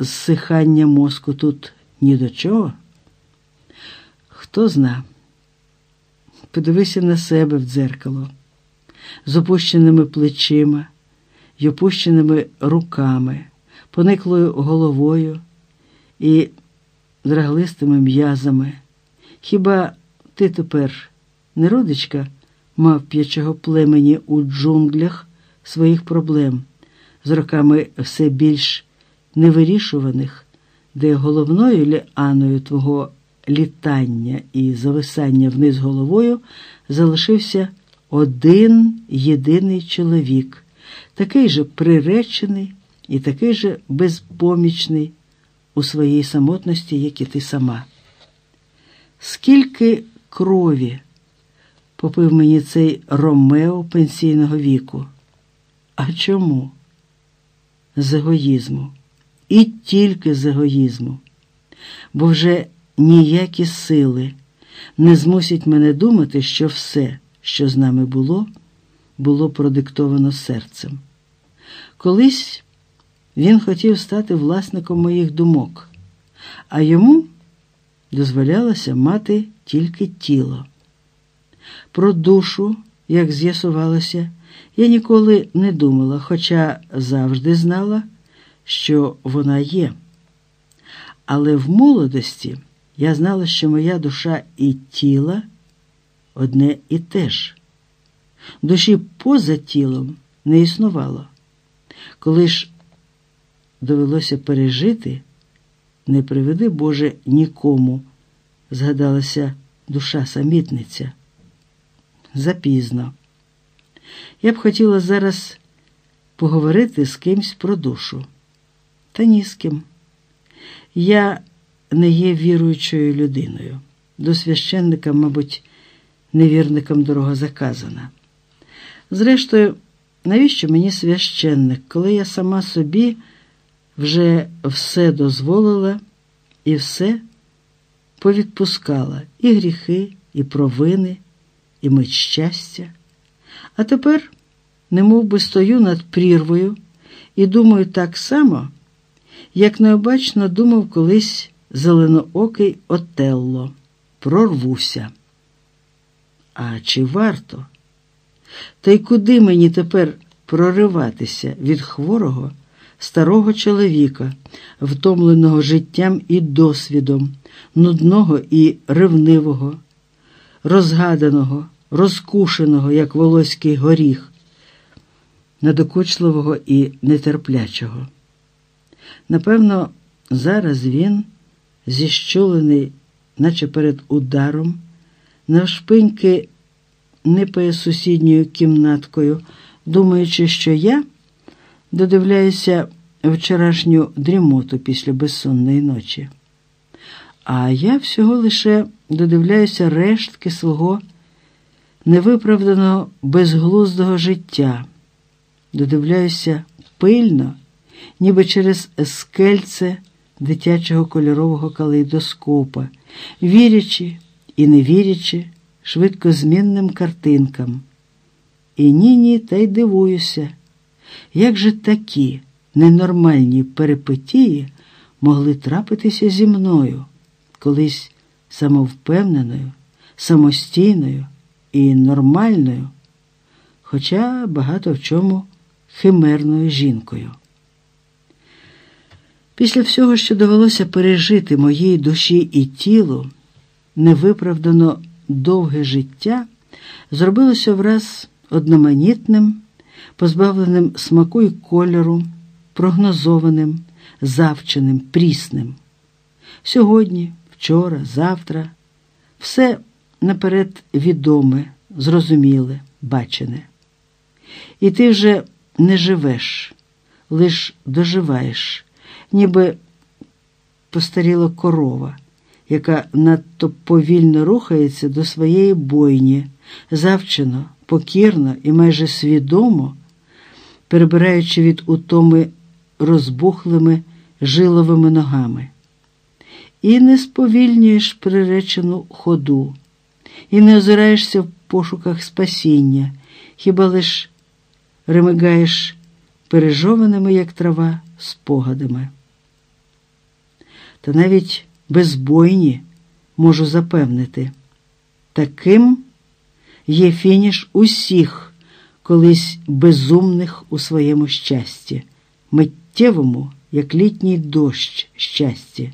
зсихання мозку тут ні до чого? Хто зна? Подивися на себе в дзеркало з опущеними плечима й опущеними руками, пониклою головою і драглистими м'язами. Хіба ти тепер не родичка мавп'ячого племені у джунглях своїх проблем, з роками все більш невирішуваних, де головною ліаною твого літання і зависання вниз головою залишився один єдиний чоловік, такий же приречений і такий же безпомічний у своїй самотності, як і ти сама. Скільки крові попив мені цей Ромео пенсійного віку? А чому? З егоїзму. І тільки з егоїзму. Бо вже ніякі сили не змусять мене думати, що все, що з нами було, було продиктовано серцем. Колись він хотів стати власником моїх думок, а йому дозволялося мати тільки тіло. Про душу, як з'ясувалося, я ніколи не думала, хоча завжди знала, що вона є. Але в молодості я знала, що моя душа і тіло одне і те ж. Душі поза тілом не існувало. Коли ж довелося пережити, не приведи Боже нікому, згадалася душа самітниця. Запізно. Я б хотіла зараз поговорити з кимсь про душу. Та ні з ким. Я не є віруючою людиною. До священника, мабуть, невірникам дорога заказана. Зрештою, навіщо мені священник, коли я сама собі вже все дозволила і все повідпускала і гріхи, і провини, і мить щастя. А тепер, немов би стою над прірвою і думаю так само, як необачно думав колись зеленоокий Отелло. Прорвуся. А чи варто? Та й куди мені тепер прориватися від хворого, старого чоловіка, втомленого життям і досвідом, нудного і ревнивого, розгаданого, розкушеного, як волоський горіх, надокучливого і нетерплячого? Напевно, зараз він, зіщолений, наче перед ударом, навшпиньки нипає сусідньою кімнаткою, думаючи, що я додивляюся вчорашню дрімоту після безсонної ночі. А я всього лише додивляюся рештки свого невиправданого безглуздого життя, додивляюся пильно, ніби через скельце дитячого кольорового калейдоскопа, вірячи і не вірячи швидкозмінним картинкам. І ні-ні, та й дивуюся, як же такі ненормальні перипетії могли трапитися зі мною, колись самовпевненою, самостійною і нормальною, хоча багато в чому химерною жінкою. Після всього, що довелося пережити моїй душі і тілу, невиправдано довге життя зробилося враз одноманітним, позбавленим смаку і кольору, прогнозованим, завченим, прісним. Сьогодні, вчора, завтра все наперед відоме, зрозуміле, бачене. І ти вже не живеш, лиш доживаєш, ніби постаріла корова яка надто повільно рухається до своєї бойні, завчено, покірно і майже свідомо, перебираючи від утоми розбухлими жиловими ногами. І не сповільнюєш приречену ходу, і не озираєшся в пошуках спасіння, хіба лиш ремигаєш пережованими, як трава, спогадами. Та навіть безбойні, можу запевнити. Таким є фініш усіх колись безумних у своєму щасті, миттєвому, як літній дощ щасті.